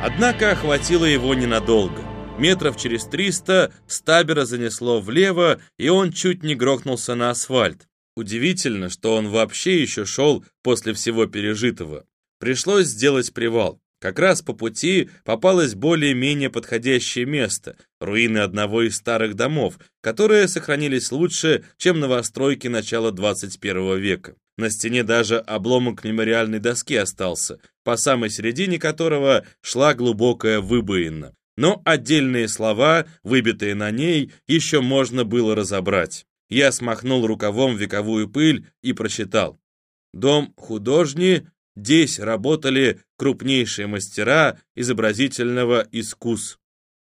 Однако охватило его ненадолго. Метров через триста Стабера занесло влево, и он чуть не грохнулся на асфальт. Удивительно, что он вообще еще шел после всего пережитого. Пришлось сделать привал. Как раз по пути попалось более-менее подходящее место – руины одного из старых домов, которые сохранились лучше, чем новостройки начала 21 века. На стене даже обломок мемориальной доски остался, по самой середине которого шла глубокая выбоина. Но отдельные слова, выбитые на ней, еще можно было разобрать. Я смахнул рукавом вековую пыль и прочитал. «Дом художни Здесь работали крупнейшие мастера изобразительного искус.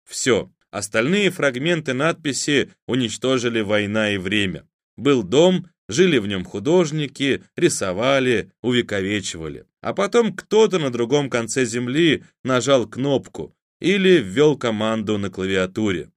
Все, остальные фрагменты надписи уничтожили война и время. Был дом, жили в нем художники, рисовали, увековечивали. А потом кто-то на другом конце земли нажал кнопку или ввел команду на клавиатуре.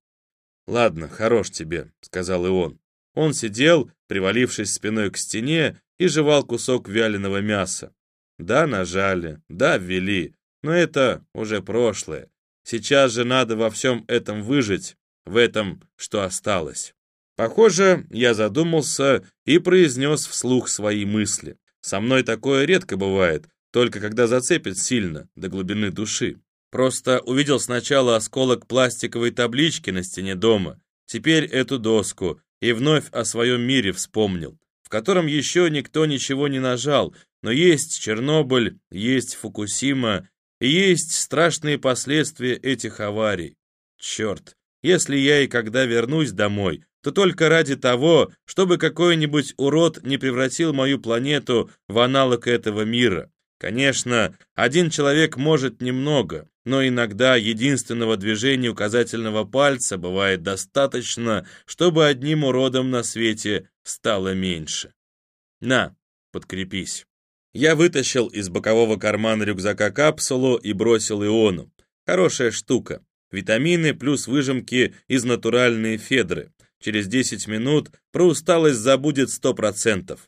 «Ладно, хорош тебе», — сказал и он. Он сидел, привалившись спиной к стене, и жевал кусок вяленого мяса. Да, нажали, да, ввели, но это уже прошлое. Сейчас же надо во всем этом выжить, в этом, что осталось. Похоже, я задумался и произнес вслух свои мысли. Со мной такое редко бывает, только когда зацепит сильно, до глубины души. Просто увидел сначала осколок пластиковой таблички на стене дома, теперь эту доску, и вновь о своем мире вспомнил, в котором еще никто ничего не нажал, но есть Чернобыль, есть Фукусима, есть страшные последствия этих аварий. Черт, если я и когда вернусь домой, то только ради того, чтобы какой-нибудь урод не превратил мою планету в аналог этого мира. Конечно, один человек может немного, но иногда единственного движения указательного пальца бывает достаточно, чтобы одним уродом на свете стало меньше. На, подкрепись. Я вытащил из бокового кармана рюкзака капсулу и бросил иону. Хорошая штука. Витамины плюс выжимки из натуральной федры. Через 10 минут про усталость забудет 100%.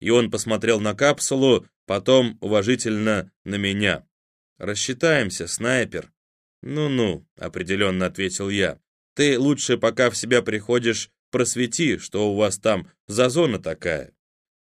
И он посмотрел на капсулу, потом уважительно на меня. «Рассчитаемся, снайпер». «Ну-ну», — определенно ответил я. «Ты лучше, пока в себя приходишь, просвети, что у вас там за зона такая».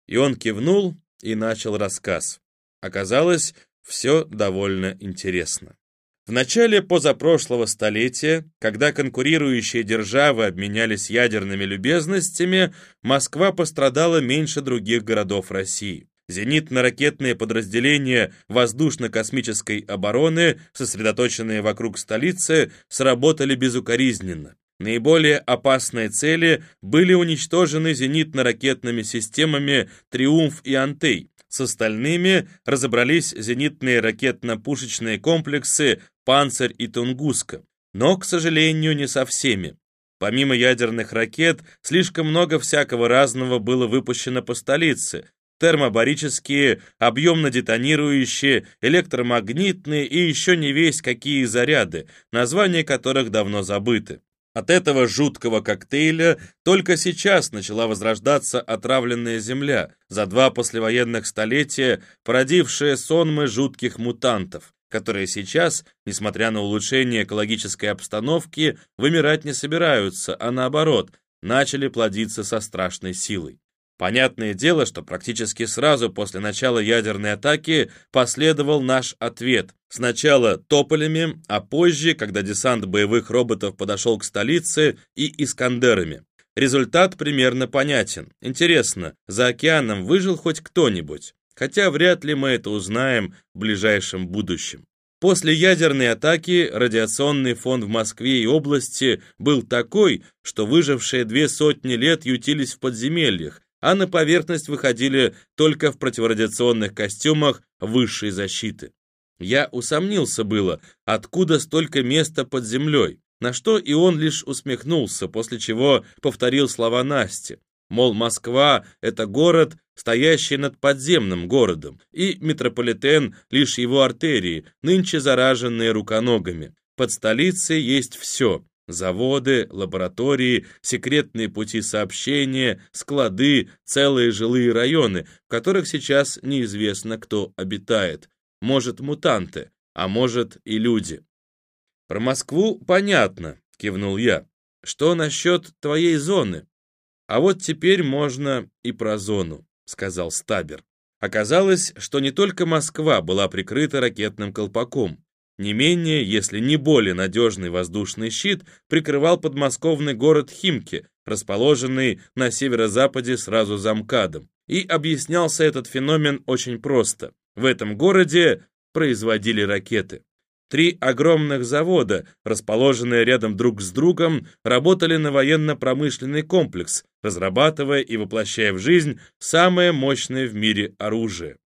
И он кивнул, и начал рассказ. Оказалось, все довольно интересно. В начале позапрошлого столетия, когда конкурирующие державы обменялись ядерными любезностями, Москва пострадала меньше других городов России. Зенитно-ракетные подразделения воздушно-космической обороны, сосредоточенные вокруг столицы, сработали безукоризненно. Наиболее опасные цели были уничтожены зенитно-ракетными системами «Триумф» и «Антей». С остальными разобрались зенитные ракетно-пушечные комплексы «Панцирь» и «Тунгуска». Но, к сожалению, не со всеми. Помимо ядерных ракет, слишком много всякого разного было выпущено по столице. Термобарические, объемно-детонирующие, электромагнитные и еще не весь какие заряды, названия которых давно забыты. От этого жуткого коктейля только сейчас начала возрождаться отравленная земля, за два послевоенных столетия породившая сонмы жутких мутантов, которые сейчас, несмотря на улучшение экологической обстановки, вымирать не собираются, а наоборот, начали плодиться со страшной силой. Понятное дело, что практически сразу после начала ядерной атаки последовал наш ответ. Сначала тополями, а позже, когда десант боевых роботов подошел к столице, и искандерами. Результат примерно понятен. Интересно, за океаном выжил хоть кто-нибудь? Хотя вряд ли мы это узнаем в ближайшем будущем. После ядерной атаки радиационный фон в Москве и области был такой, что выжившие две сотни лет ютились в подземельях, а на поверхность выходили только в противорадиационных костюмах высшей защиты. Я усомнился было, откуда столько места под землей, на что и он лишь усмехнулся, после чего повторил слова Насти. Мол, Москва — это город, стоящий над подземным городом, и метрополитен — лишь его артерии, нынче зараженные руконогами. Под столицей есть все Заводы, лаборатории, секретные пути сообщения, склады, целые жилые районы, в которых сейчас неизвестно, кто обитает. Может, мутанты. а может и люди. «Про Москву понятно», — кивнул я. «Что насчет твоей зоны?» «А вот теперь можно и про зону», — сказал Стабер. Оказалось, что не только Москва была прикрыта ракетным колпаком. Не менее, если не более надежный воздушный щит прикрывал подмосковный город Химки, расположенный на северо-западе сразу за МКАДом. И объяснялся этот феномен очень просто. В этом городе производили ракеты. Три огромных завода, расположенные рядом друг с другом, работали на военно-промышленный комплекс, разрабатывая и воплощая в жизнь самое мощное в мире оружие.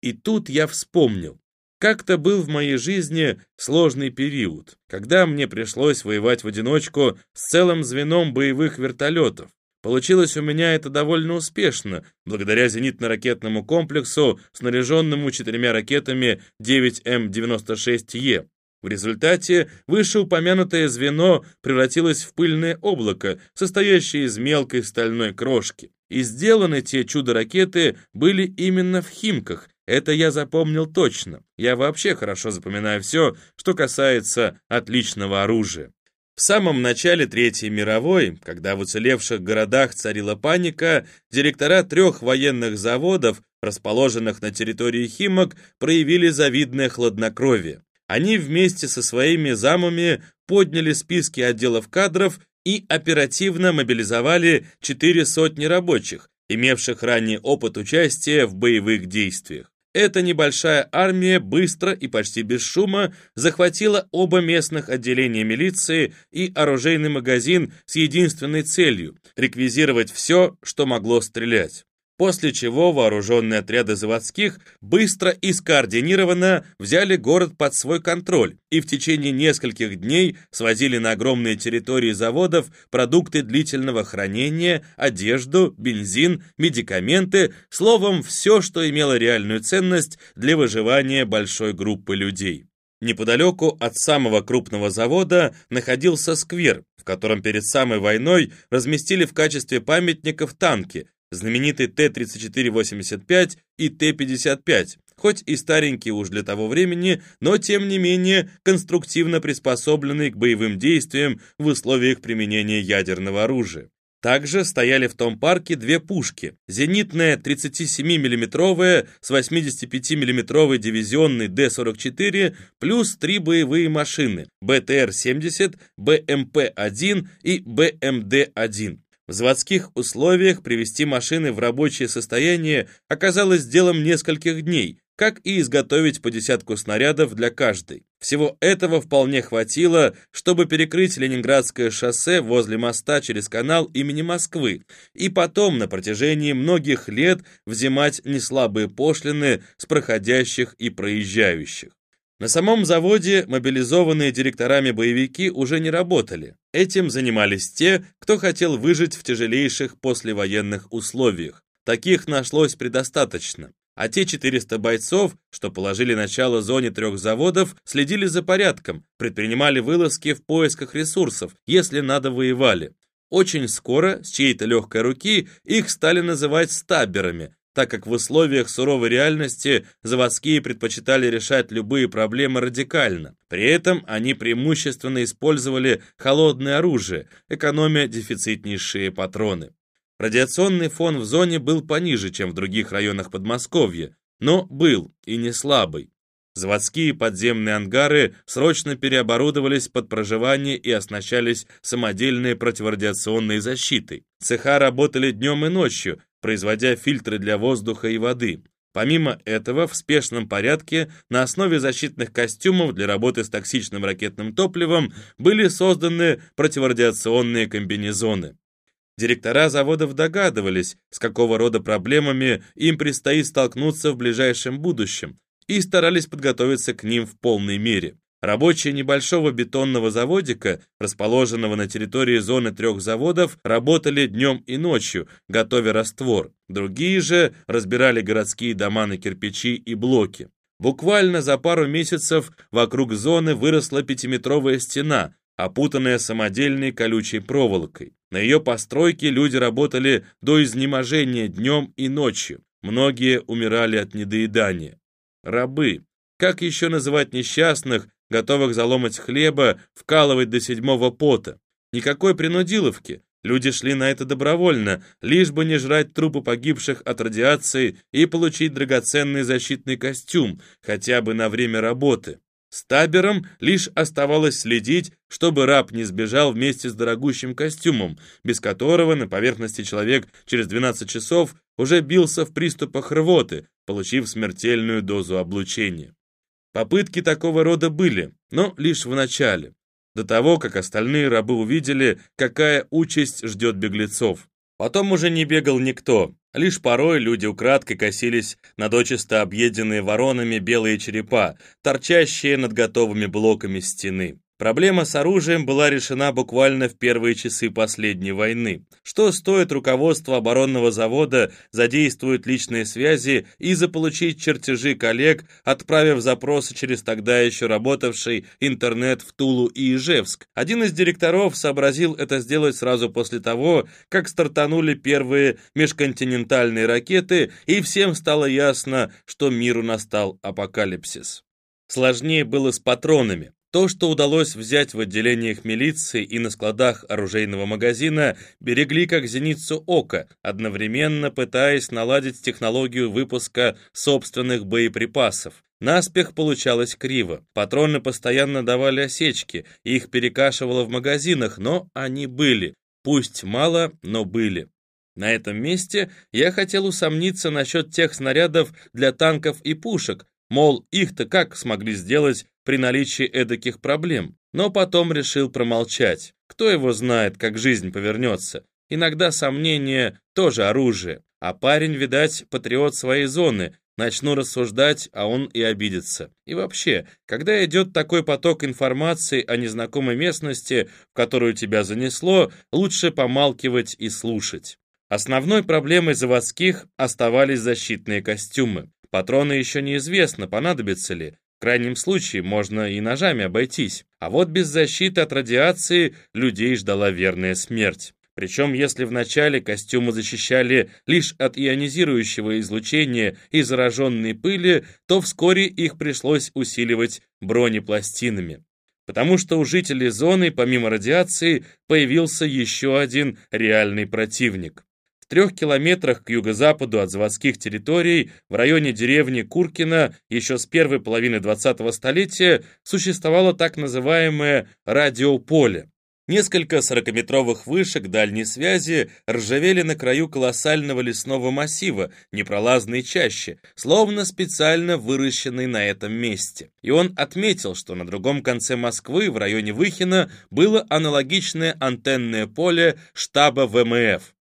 И тут я вспомнил. Как-то был в моей жизни сложный период, когда мне пришлось воевать в одиночку с целым звеном боевых вертолетов. Получилось у меня это довольно успешно, благодаря зенитно-ракетному комплексу, снаряженному четырьмя ракетами 9М96Е. В результате вышеупомянутое звено превратилось в пыльное облако, состоящее из мелкой стальной крошки. И сделаны те чудо-ракеты были именно в Химках, это я запомнил точно. Я вообще хорошо запоминаю все, что касается отличного оружия. В самом начале Третьей мировой, когда в уцелевших городах царила паника, директора трех военных заводов, расположенных на территории Химок, проявили завидное хладнокровие. Они вместе со своими замами подняли списки отделов кадров и оперативно мобилизовали четыре сотни рабочих, имевших ранний опыт участия в боевых действиях. Эта небольшая армия быстро и почти без шума захватила оба местных отделения милиции и оружейный магазин с единственной целью – реквизировать все, что могло стрелять. После чего вооруженные отряды заводских быстро и скоординированно взяли город под свой контроль и в течение нескольких дней свозили на огромные территории заводов продукты длительного хранения, одежду, бензин, медикаменты, словом, все, что имело реальную ценность для выживания большой группы людей. Неподалеку от самого крупного завода находился сквер, в котором перед самой войной разместили в качестве памятников танки, знаменитый Т-34-85 и Т-55, хоть и старенький уж для того времени, но тем не менее конструктивно приспособленный к боевым действиям в условиях применения ядерного оружия. Также стояли в том парке две пушки. Зенитная 37 миллиметровая с 85 миллиметровой дивизионной Д-44 плюс три боевые машины БТР-70, БМП-1 и БМД-1. В заводских условиях привести машины в рабочее состояние оказалось делом нескольких дней, как и изготовить по десятку снарядов для каждой. Всего этого вполне хватило, чтобы перекрыть Ленинградское шоссе возле моста через канал имени Москвы, и потом на протяжении многих лет взимать неслабые пошлины с проходящих и проезжающих. На самом заводе мобилизованные директорами боевики уже не работали. Этим занимались те, кто хотел выжить в тяжелейших послевоенных условиях. Таких нашлось предостаточно. А те 400 бойцов, что положили начало зоне трех заводов, следили за порядком, предпринимали вылазки в поисках ресурсов, если надо воевали. Очень скоро, с чьей-то легкой руки, их стали называть стаберами, так как в условиях суровой реальности заводские предпочитали решать любые проблемы радикально. При этом они преимущественно использовали холодное оружие, экономя дефицитнейшие патроны. Радиационный фон в зоне был пониже, чем в других районах Подмосковья, но был и не слабый. Заводские подземные ангары срочно переоборудовались под проживание и оснащались самодельной противорадиационной защитой. Цеха работали днем и ночью, производя фильтры для воздуха и воды. Помимо этого, в спешном порядке на основе защитных костюмов для работы с токсичным ракетным топливом были созданы противорадиационные комбинезоны. Директора заводов догадывались, с какого рода проблемами им предстоит столкнуться в ближайшем будущем, и старались подготовиться к ним в полной мере. Рабочие небольшого бетонного заводика, расположенного на территории зоны трех заводов, работали днем и ночью, готовя раствор. Другие же разбирали городские дома на кирпичи и блоки. Буквально за пару месяцев вокруг зоны выросла пятиметровая стена, опутанная самодельной колючей проволокой. На ее постройке люди работали до изнеможения днем и ночью. Многие умирали от недоедания. Рабы. Как еще называть несчастных, готовых заломать хлеба, вкалывать до седьмого пота? Никакой принудиловки. Люди шли на это добровольно, лишь бы не жрать трупы погибших от радиации и получить драгоценный защитный костюм, хотя бы на время работы. С Табером лишь оставалось следить, чтобы раб не сбежал вместе с дорогущим костюмом, без которого на поверхности человек через 12 часов уже бился в приступах рвоты, получив смертельную дозу облучения. Попытки такого рода были, но лишь в начале, до того, как остальные рабы увидели, какая участь ждет беглецов. Потом уже не бегал никто, лишь порой люди украдкой косились на дочисто объеденные воронами белые черепа, торчащие над готовыми блоками стены. Проблема с оружием была решена буквально в первые часы последней войны. Что стоит руководство оборонного завода задействовать личные связи и заполучить чертежи коллег, отправив запросы через тогда еще работавший интернет в Тулу и Ижевск. Один из директоров сообразил это сделать сразу после того, как стартанули первые межконтинентальные ракеты, и всем стало ясно, что миру настал апокалипсис. Сложнее было с патронами. То, что удалось взять в отделениях милиции и на складах оружейного магазина, берегли как зеницу ока, одновременно пытаясь наладить технологию выпуска собственных боеприпасов. Наспех получалось криво. Патроны постоянно давали осечки, их перекашивало в магазинах, но они были. Пусть мало, но были. На этом месте я хотел усомниться насчет тех снарядов для танков и пушек, мол, их-то как смогли сделать при наличии эдаких проблем, но потом решил промолчать. Кто его знает, как жизнь повернется. Иногда сомнение тоже оружие. А парень, видать, патриот своей зоны. Начну рассуждать, а он и обидится. И вообще, когда идет такой поток информации о незнакомой местности, в которую тебя занесло, лучше помалкивать и слушать. Основной проблемой заводских оставались защитные костюмы. Патроны еще неизвестно, понадобятся ли, в крайнем случае можно и ножами обойтись. А вот без защиты от радиации людей ждала верная смерть. Причем, если вначале костюмы защищали лишь от ионизирующего излучения и зараженной пыли, то вскоре их пришлось усиливать бронепластинами. Потому что у жителей зоны, помимо радиации, появился еще один реальный противник. В трех километрах к юго-западу от заводских территорий, в районе деревни Куркина, еще с первой половины 20-го столетия существовало так называемое радиополе. Несколько сорокаметровых вышек дальней связи ржавели на краю колоссального лесного массива, непролазной чаще, словно специально выращенный на этом месте. И он отметил, что на другом конце Москвы, в районе Выхина, было аналогичное антенное поле штаба ВМФ.